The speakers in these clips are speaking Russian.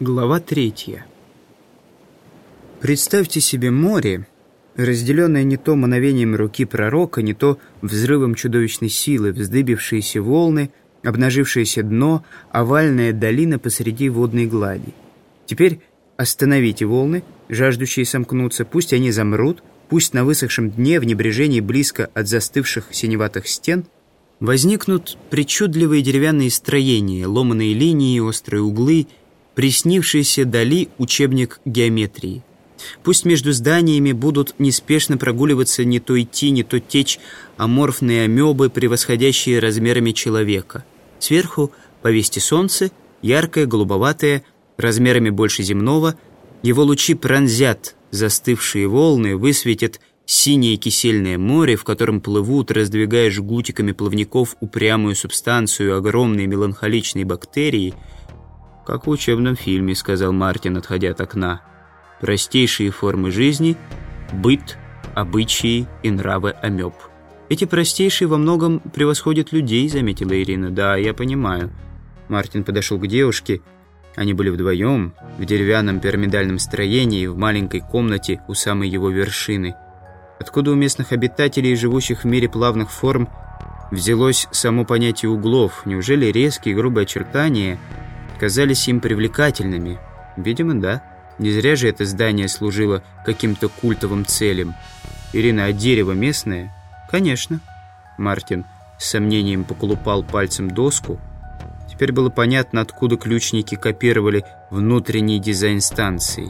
Глава третья. Представьте себе море, разделенное не то мановением руки пророка, не то взрывом чудовищной силы, вздыбившиеся волны, обнажившееся дно, овальная долина посреди водной глади. Теперь остановите волны, жаждущие сомкнуться, пусть они замрут, пусть на высохшем дне в небрежении близко от застывших синеватых стен возникнут причудливые деревянные строения, ломаные линии, острые углы — приснившийся Дали учебник геометрии. Пусть между зданиями будут неспешно прогуливаться не то идти, не то течь аморфные амебы, превосходящие размерами человека. Сверху повесьте солнце, яркое, голубоватое, размерами больше земного. Его лучи пронзят застывшие волны, высветят синее кисельное море, в котором плывут, раздвигая жгутиками плавников упрямую субстанцию, огромные меланхоличные бактерии — «Как в учебном фильме», — сказал Мартин, отходя от окна. «Простейшие формы жизни — быт, обычаи и нравы амеб». «Эти простейшие во многом превосходят людей», — заметила Ирина. «Да, я понимаю». Мартин подошел к девушке. Они были вдвоем, в деревянном пирамидальном строении, в маленькой комнате у самой его вершины. Откуда у местных обитателей, живущих в мире плавных форм, взялось само понятие углов? Неужели резкие грубые очертания — казались им привлекательными. Видимо, да. Не зря же это здание служило каким-то культовым целям. Ирина, а дерево местное? Конечно. Мартин с сомнением поколупал пальцем доску. Теперь было понятно, откуда ключники копировали внутренний дизайн станции.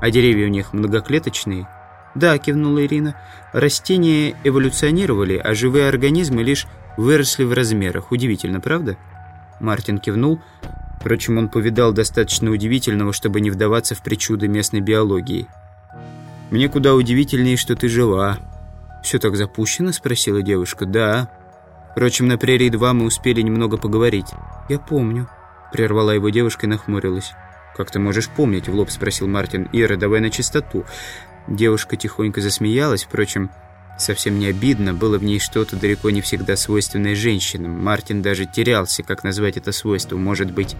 А деревья у них многоклеточные? Да, кивнула Ирина. Растения эволюционировали, а живые организмы лишь выросли в размерах. Удивительно, правда? Мартин кивнул, Впрочем, он повидал достаточно удивительного, чтобы не вдаваться в причуды местной биологии. «Мне куда удивительнее, что ты жила». «Все так запущено?» – спросила девушка. «Да. Впрочем, на прерии-2 мы успели немного поговорить». «Я помню», – прервала его девушка и нахмурилась. «Как ты можешь помнить?» – в лоб спросил Мартин. «Ира, давай на чистоту». Девушка тихонько засмеялась, впрочем, Совсем не обидно, было в ней что-то далеко не всегда свойственное женщинам. Мартин даже терялся, как назвать это свойство. Может быть,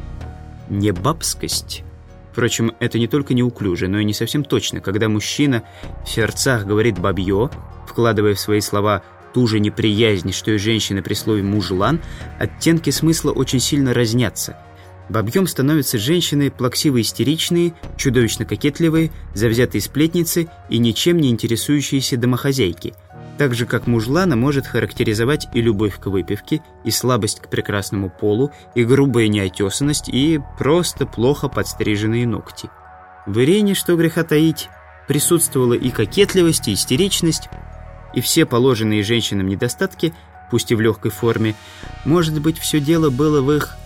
не бабскость? Впрочем, это не только неуклюже, но и не совсем точно. Когда мужчина в сердцах говорит «бабье», вкладывая в свои слова ту же неприязнь, что и женщина при слове «мужлан», оттенки смысла очень сильно разнятся – Бабьем становятся женщины плаксиво-истеричные, чудовищно кокетливые, завзятые сплетницы и ничем не интересующиеся домохозяйки. Так же, как мужлана может характеризовать и любовь к выпивке, и слабость к прекрасному полу, и грубая неотесанность, и просто плохо подстриженные ногти. В Ирене, что греха таить, присутствовала и кокетливость, и истеричность, и все положенные женщинам недостатки, пусть и в легкой форме. Может быть, все дело было в их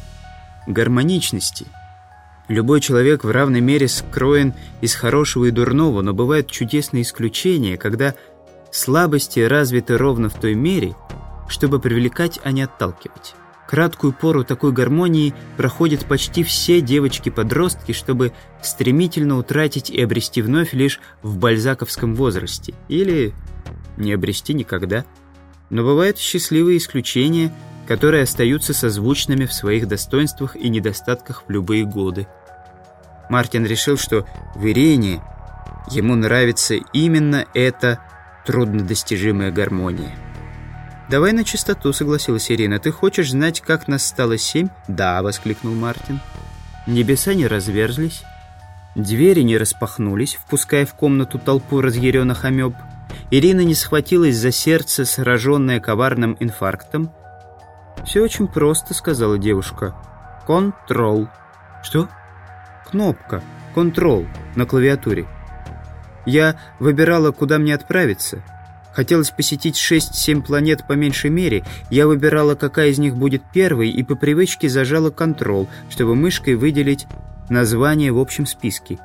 гармоничности. Любой человек в равной мере скроен из хорошего и дурного, но бывают чудесные исключения, когда слабости развиты ровно в той мере, чтобы привлекать, а не отталкивать. Краткую пору такой гармонии проходят почти все девочки-подростки, чтобы стремительно утратить и обрести вновь лишь в бальзаковском возрасте. Или не обрести никогда. Но бывают счастливые исключения – которые остаются созвучными в своих достоинствах и недостатках в любые годы. Мартин решил, что в Ирене ему нравится именно эта труднодостижимая гармония. «Давай на чистоту», — согласилась Ирина. «Ты хочешь знать, как нас стало семь?» «Да», — воскликнул Мартин. Небеса не разверзлись, двери не распахнулись, впуская в комнату толпу разъяренных амеб. Ирина не схватилась за сердце, сраженное коварным инфарктом, «Все очень просто», — сказала девушка. «Контрол». «Что?» «Кнопка. Контрол. На клавиатуре». Я выбирала, куда мне отправиться. Хотелось посетить 6-7 планет по меньшей мере. Я выбирала, какая из них будет первой, и по привычке зажала контрол, чтобы мышкой выделить название в общем списке.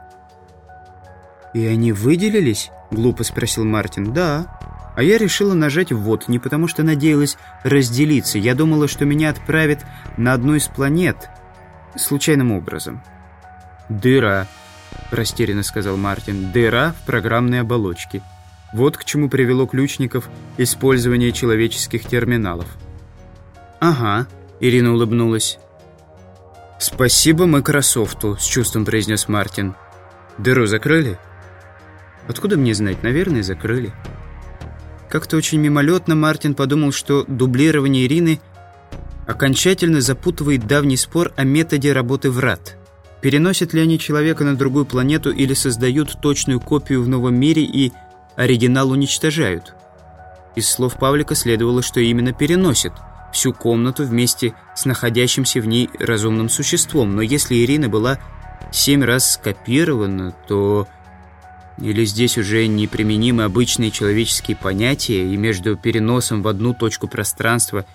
«И они выделились?» — глупо спросил Мартин. «Да». А я решила нажать «вот», не потому что надеялась разделиться. Я думала, что меня отправят на одну из планет случайным образом. «Дыра», — растерянно сказал Мартин, — «дыра в программной оболочке». Вот к чему привело ключников использование человеческих терминалов. «Ага», — Ирина улыбнулась. «Спасибо Майкрософту», — с чувством произнес Мартин. «Дыру закрыли?» «Откуда мне знать? Наверное, закрыли». Как-то очень мимолетно Мартин подумал, что дублирование Ирины окончательно запутывает давний спор о методе работы врат. Переносят ли они человека на другую планету или создают точную копию в новом мире и оригинал уничтожают? Из слов Павлика следовало, что именно переносят всю комнату вместе с находящимся в ней разумным существом. Но если Ирина была семь раз скопирована, то или здесь уже неприменимы обычные человеческие понятия, и между переносом в одну точку пространства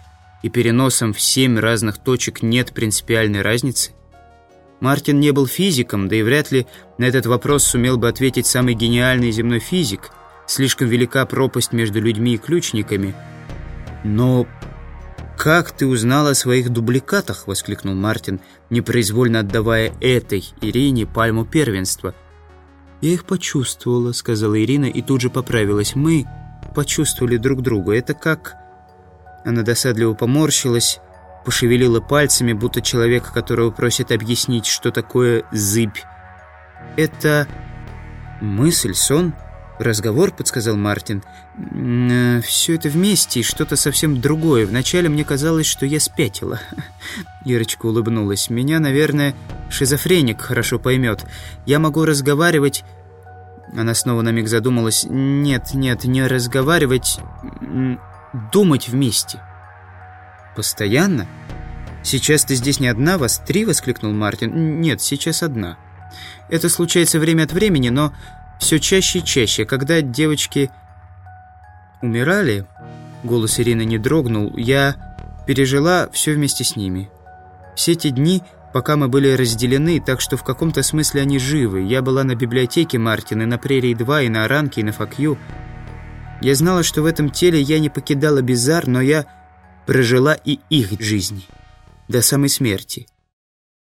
и переносом в семь разных точек нет принципиальной разницы? Мартин не был физиком, да и вряд ли на этот вопрос сумел бы ответить самый гениальный земной физик. Слишком велика пропасть между людьми и ключниками. Но «Как ты узнал о своих дубликатах?» — воскликнул Мартин, непроизвольно отдавая этой Ирине пальму первенства — «Я их почувствовала», — сказала Ирина и тут же поправилась. «Мы почувствовали друг друга. Это как...» Она досадливо поморщилась, пошевелила пальцами, будто человека, которого просят объяснить, что такое зыбь. «Это мысль, сон?» «Разговор», — подсказал Мартин. «Э, «Все это вместе и что-то совсем другое. Вначале мне казалось, что я спятила». Ирочка улыбнулась. «Меня, наверное, шизофреник хорошо поймет. Я могу разговаривать...» Она снова на миг задумалась. «Нет, нет, не разговаривать... Думать вместе». «Постоянно? Сейчас ты здесь не одна, вас три?» — воскликнул Мартин. «Нет, сейчас одна». «Это случается время от времени, но все чаще и чаще, когда девочки умирали, голос Ирины не дрогнул, я пережила все вместе с ними. Все те дни, пока мы были разделены, так что в каком-то смысле они живы. Я была на библиотеке Мартина, на Прерии-2, и на Аранке, и на Факью. Я знала, что в этом теле я не покидала Бизар, но я прожила и их жизни. До самой смерти.